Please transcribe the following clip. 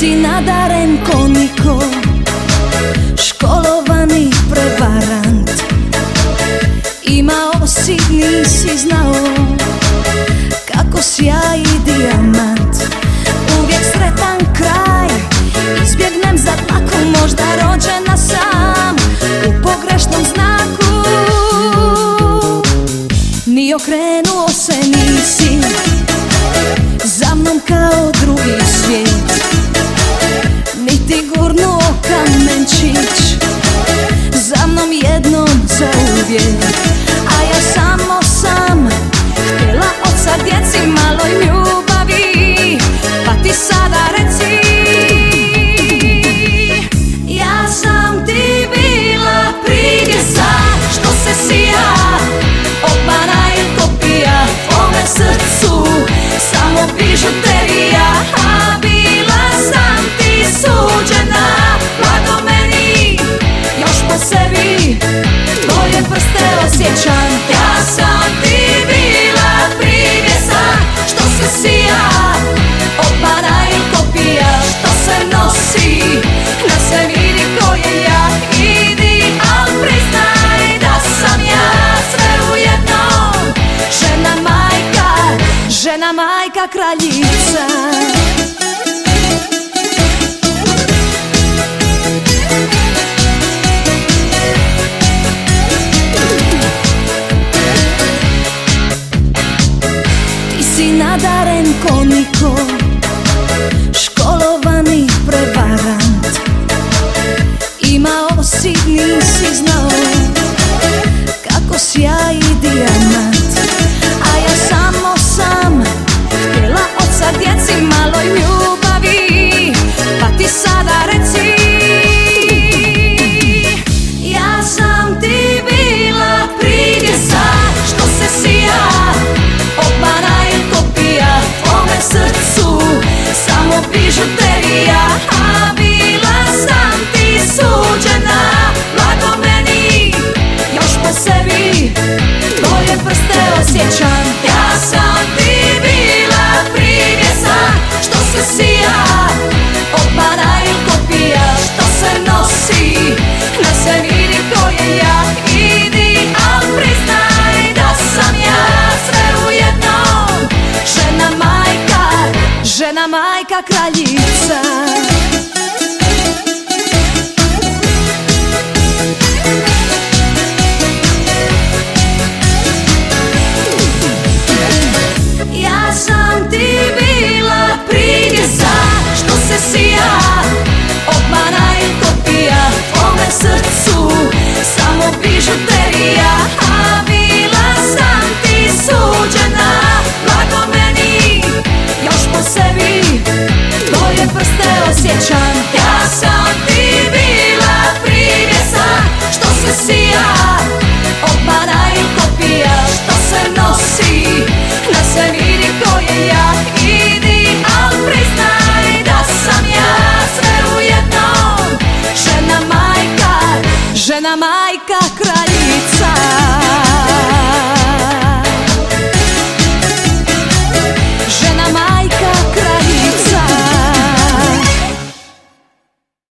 si nadaren koniko Školovani prevarant. Imao si, nisi znao Kako sjaji dijamant. Uvijek sretan kraj Izbjegnem za tlaku Možda rođena sam U pogrešnom znaku. Ni okrenuo se nisi Za mnom kao žena majka kraljica. Ti si nadaren koniko Školovani prevara Как кралица